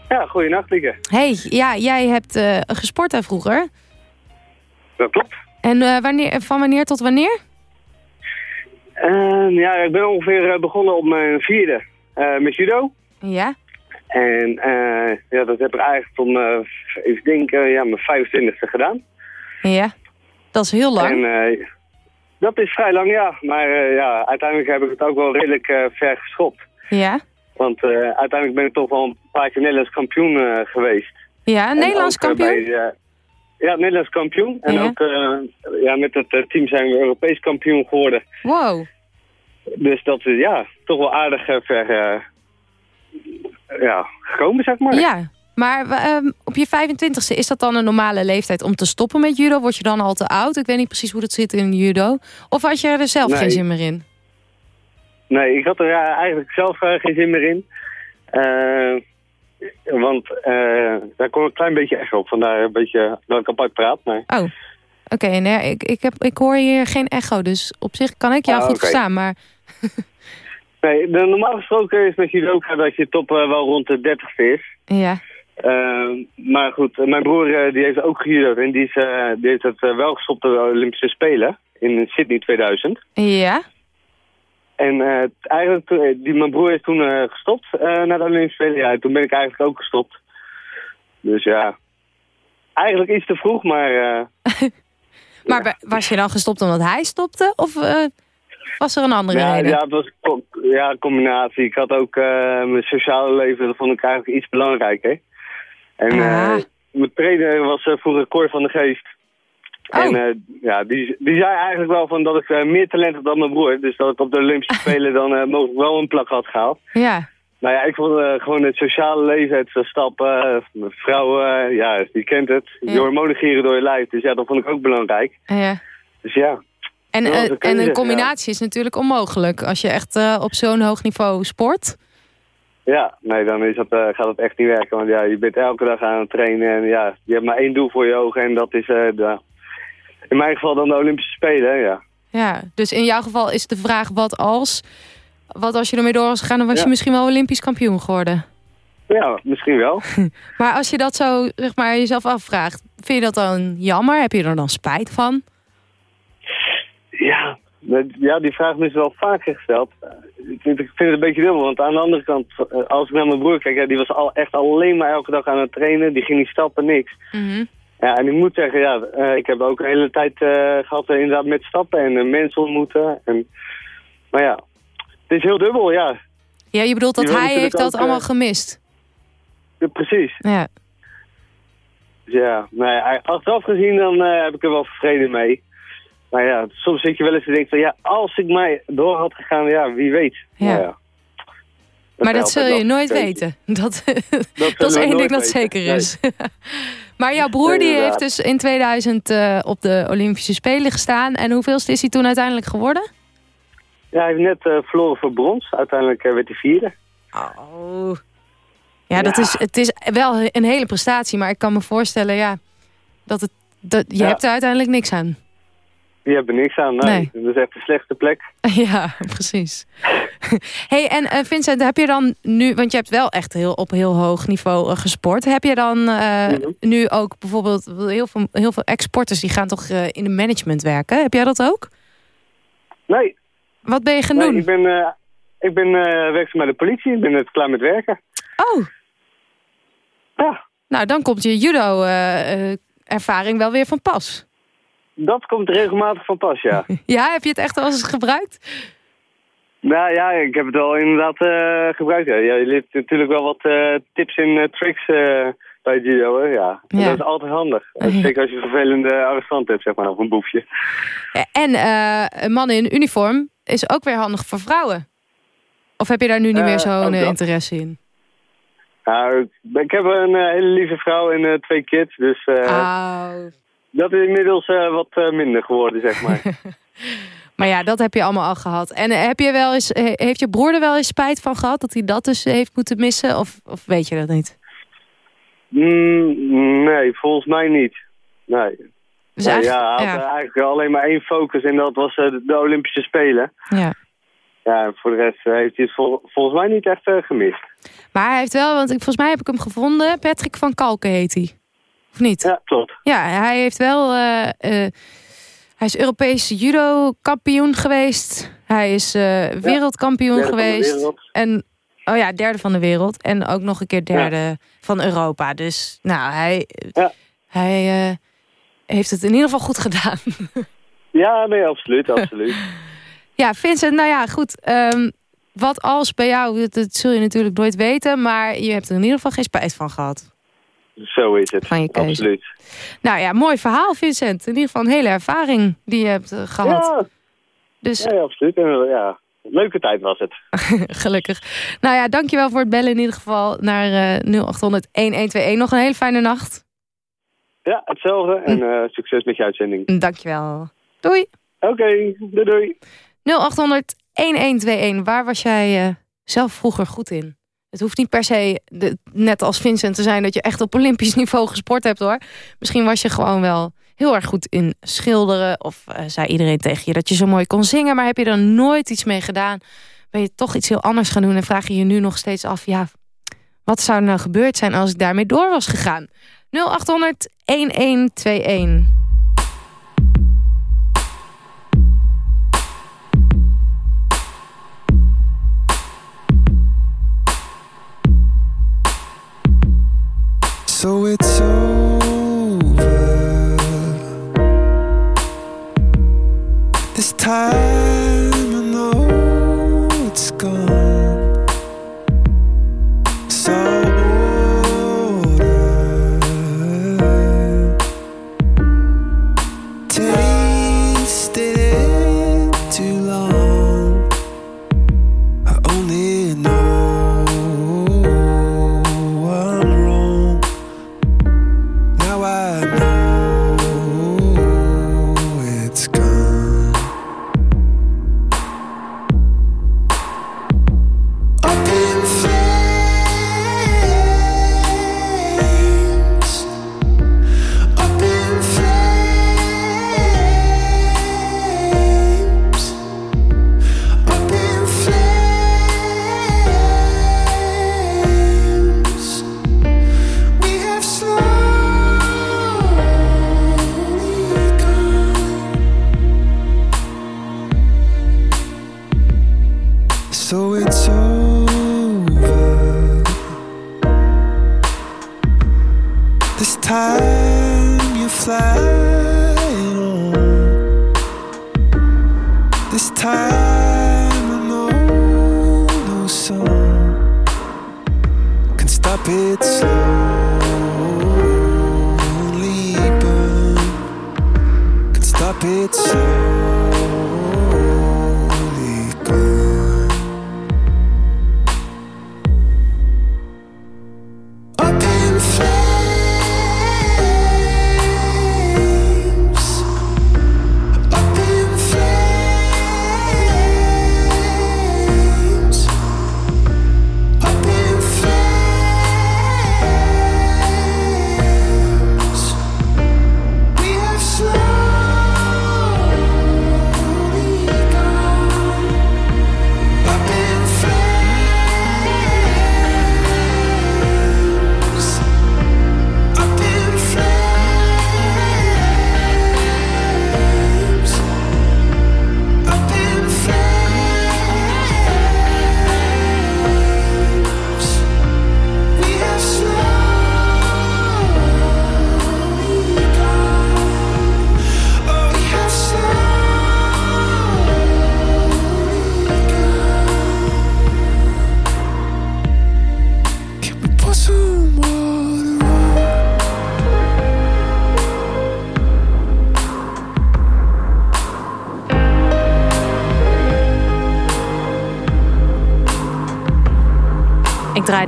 Ja, goede nacht, Lieke. Hey, ja, jij hebt uh, gesport hè, vroeger. Dat klopt. En uh, wanneer, van wanneer tot wanneer? Ehm, ja, ik ben ongeveer begonnen op mijn vierde met judo. Ja. En ja, dat heb ik eigenlijk tot mijn, even denken, ja, mijn 25e gedaan. Ja, dat is heel lang. En, dat is vrij lang, ja. Maar uh, ja, uiteindelijk heb ik het ook wel redelijk uh, ver geschopt. Ja? Want uh, uiteindelijk ben ik toch wel een paar keer Nederlands kampioen geweest. Ja, Nederlands kampioen? Bij, ja, Nederlands kampioen. En ja. ook ja, met het team zijn we Europees kampioen geworden. Wow. Dus dat is ja, toch wel aardig ver ja, gekomen, zeg maar. Ja, maar uh, op je 25ste, is dat dan een normale leeftijd om te stoppen met judo? Word je dan al te oud? Ik weet niet precies hoe dat zit in judo. Of had je er zelf nee. geen zin meer in? Nee, ik had er ja, eigenlijk zelf uh, geen zin meer in. Uh, want uh, daar komt een klein beetje echo op. Vandaar een beetje dat ik apart praat. Maar... Oh, oké. Okay, nee, ik, ik, heb, ik hoor hier geen echo. Dus op zich kan ik jou ah, goed okay. verstaan. Maar... nee, normaal gesproken is met judoka dat je top wel rond de 30 is. Ja. Uh, maar goed, mijn broer uh, die heeft ook gejudo'd en die, is, die heeft het wel gestopt op de Olympische Spelen in Sydney 2000. Ja. En eigenlijk, die, mijn broer is toen gestopt naar de Olympische Spelen. Ja, toen ben ik eigenlijk ook gestopt. Dus ja, eigenlijk iets te vroeg, maar... maar ja. was je dan gestopt omdat hij stopte? Of was er een andere ja, reden? Ja, het was ja, een combinatie. Ik had ook mijn sociale leven, dat vond ik eigenlijk iets belangrijker. En uh, mijn trainer was uh, vroeger Cor van de Geest. Oh. En uh, ja, die, die zei eigenlijk wel van dat ik meer talent had dan mijn broer. Dus dat ik op de Olympische Spelen dan mogelijk wel een plak had gehaald. Ja. Nou ja, ik vond gewoon het sociale leven, het stappen, vrouwen, ja, je kent het. Ja. Je hormonen gieren door je lijf. Dus ja, dat vond ik ook belangrijk. Ja. Dus ja. En, en een combinatie ja. is natuurlijk onmogelijk als je echt op zo'n hoog niveau sport. Ja, nee, dan is dat, uh, gaat het echt niet werken. Want ja, je bent elke dag aan het trainen en ja, je hebt maar één doel voor je ogen en dat is uh, de, in mijn geval dan de Olympische Spelen, ja. Ja, dus in jouw geval is de vraag wat als, wat als je ermee door was gegaan, dan was ja. je misschien wel Olympisch kampioen geworden. Ja, misschien wel. maar als je dat zo, zeg maar, jezelf afvraagt, vind je dat dan jammer? Heb je er dan spijt van? Ja, die vraag is wel vaker gesteld. Ik vind, het een beetje dubbel, want aan de andere kant, als ik naar mijn broer kijk, ja, die was al, echt alleen maar elke dag aan het trainen. Die ging niet stappen, niks. Mm -hmm. Ja, en ik moet zeggen, ja, uh, ik heb ook een hele tijd uh, gehad uh, inderdaad met stappen en uh, mensen ontmoeten. En, maar ja, het is heel dubbel, ja. Ja, je bedoelt dat hij heeft dat ook, allemaal gemist? Ja, precies. Ja. Ja, nee, achteraf gezien dan heb ik er wel vrede mee. Maar ja, soms zit je wel eens te denken van ja, als ik mij door had gegaan, ja, wie weet. Ja. ja, ja. Dat maar dat zul je nooit weten. Dat, dat, dat is één ding dat zeker is. maar jouw broer die heeft dus in 2000 uh, op de Olympische Spelen gestaan. En hoeveelste is hij toen uiteindelijk geworden? Ja, hij heeft net uh, verloren voor brons. Uiteindelijk uh, werd hij vierde. Oh. Ja, ja, Dat is, het is wel een hele prestatie. Maar ik kan me voorstellen, ja, dat het, dat, je ja. hebt er uiteindelijk niks aan. Die hebben niks aan, nee. Nee. Dat is echt de slechtste plek. Ja, precies. hey, en uh, Vincent, heb je dan nu, want je hebt wel echt heel, op heel hoog niveau uh, gesport. Heb je dan uh, Mhm. nu ook bijvoorbeeld heel veel, heel veel exporters die gaan toch in de management werken? Heb jij dat ook? Nee. Wat ben je gaan nee, doen? Ik ben, ik ben werkzaam bij de politie. Ik ben net klaar met werken. Oh. Ja. Nou, dan komt je judo-ervaring wel weer van pas. Dat komt regelmatig van pas, ja. ja, heb je het echt wel eens gebruikt? Nou ja, ik heb het wel inderdaad uh, gebruikt. Ja. je leert natuurlijk wel wat uh, tips en uh, tricks bij judo. Hè? Ja. Ja. Dat is altijd handig. Zeker als je een vervelende arrestant hebt, zeg maar, of een boefje. En een man in uniform, is ook weer handig voor vrouwen. Of heb je daar nu niet Eh, meer zo'n eh, interesse in? Nou, ik- heb een eh, hele lieve vrouw en eh, twee kids, dus eh, Oh. Dat is inmiddels eh, wat eh, minder geworden, zeg maar. Maar ja, dat heb je allemaal al gehad. En eh, heb je wel eens, he- heeft je broer er wel eens spijt van gehad dat hij dat dus heeft moeten missen? Of, of weet je dat niet? Mm, nee, volgens mij niet. Nee. Dus ja, hij had ja. eigenlijk alleen maar één focus en dat was eh, de, Olympische Spelen. Ja. Ja, voor de rest eh, heeft hij het vol- volgens mij niet echt eh, gemist. Maar hij heeft wel, want ik, volgens mij heb ik hem gevonden. Patrick van Kalken heet hij. Of niet? Ja, klopt. Ja, hij heeft wel... eh, eh, hij is Europees judo-kampioen geweest. Hij is eh, wereldkampioen geweest. wereld. En, oh ja, derde van de wereld. En ook nog een keer derde van Europa. Dus nou, hij, hij heeft het in ieder geval goed gedaan. Ja, nee, absoluut, absoluut. Ja, Vincent, nou ja, goed. ehm, wat als bij jou, dat, dat zul je natuurlijk nooit weten... maar je hebt er in ieder geval geen spijt van gehad. Zo is het, Van je keuze. absoluut. Nou ja, mooi verhaal, Vincent. In ieder geval een hele ervaring die je hebt eh, gehad. Ja, Dus ja, absoluut. En, eh, ja, leuke tijd was het. gelukkig. Nou ja, dankjewel voor het bellen in ieder geval naar eh 0800-1121. Nog een hele fijne nacht. Ja, hetzelfde. En eh, succes met je uitzending. Dankjewel. Doei. Oké, doei doei. 0800-1121. Waar was jij zelf vroeger goed in? Het hoeft niet per se, net als Vincent, te zijn dat je echt op Olympisch niveau gesport hebt hoor. Misschien was je gewoon wel heel erg goed in schilderen. Of eh, zei iedereen tegen je dat je zo mooi kon zingen. Maar heb je er nooit iets mee gedaan? Ben je toch iets heel anders gaan doen? En vraag je je nu nog steeds af, ja, wat zou er nou gebeurd zijn als ik daarmee door was gegaan? 0800 1121. So it's over. This time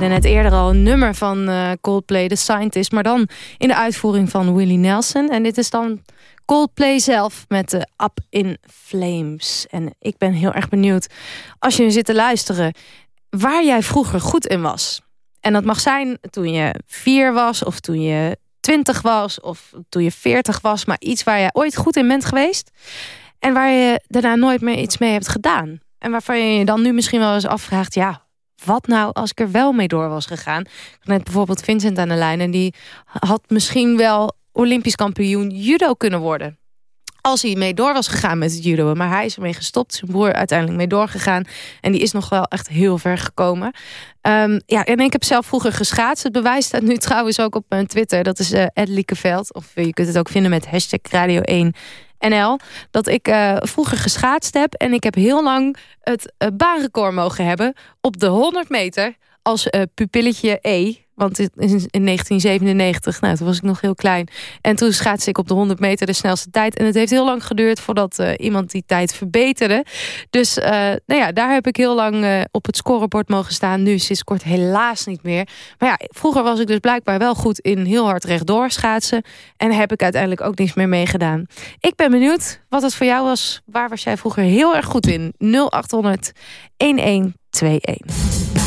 net eerder al een nummer van uh, Coldplay, The Scientist... maar dan in de uitvoering van Willie Nelson. En dit is dan Coldplay zelf met de Up in Flames. En ik ben heel erg benieuwd, als je nu zit te luisteren... waar jij vroeger goed in was. En dat mag zijn toen je vier was of toen je twintig was... of toen je veertig was, maar iets waar je ooit goed in bent geweest... en waar je daarna nooit meer iets mee hebt gedaan. En waarvan je je dan nu misschien wel eens afvraagt... ja, wat nou als ik er wel mee door was gegaan? Net bijvoorbeeld Vincent aan de lijn... en die had misschien wel Olympisch kampioen judo kunnen worden. Als hij mee door was gegaan met het judo. Maar hij is ermee gestopt. Zijn broer uiteindelijk mee doorgegaan. En die is nog wel echt heel ver gekomen. Um, ja, en ik heb zelf vroeger geschaatst. Het bewijs staat nu trouwens ook op mijn Twitter. Dat is uh, Ed Liekeveld. Of je kunt het ook vinden met hashtag Radio 1 NL. Dat ik uh, vroeger geschaatst heb. En ik heb heel lang het uh, baanrecord mogen hebben. Op de 100 meter als uh, pupilletje E. Want in 1997, nou, toen was ik nog heel klein. En toen schaatste ik op de 100 meter de snelste tijd. En het heeft heel lang geduurd voordat uh, iemand die tijd verbeterde. Dus uh, nou ja, daar heb ik heel lang uh, op het scorebord mogen staan. Nu sinds kort helaas niet meer. Maar ja, vroeger was ik dus blijkbaar wel goed in heel hard rechtdoor schaatsen. En heb ik uiteindelijk ook niks meer meegedaan. Ik ben benieuwd wat het voor jou was. Waar was jij vroeger heel erg goed in? 0800 1121.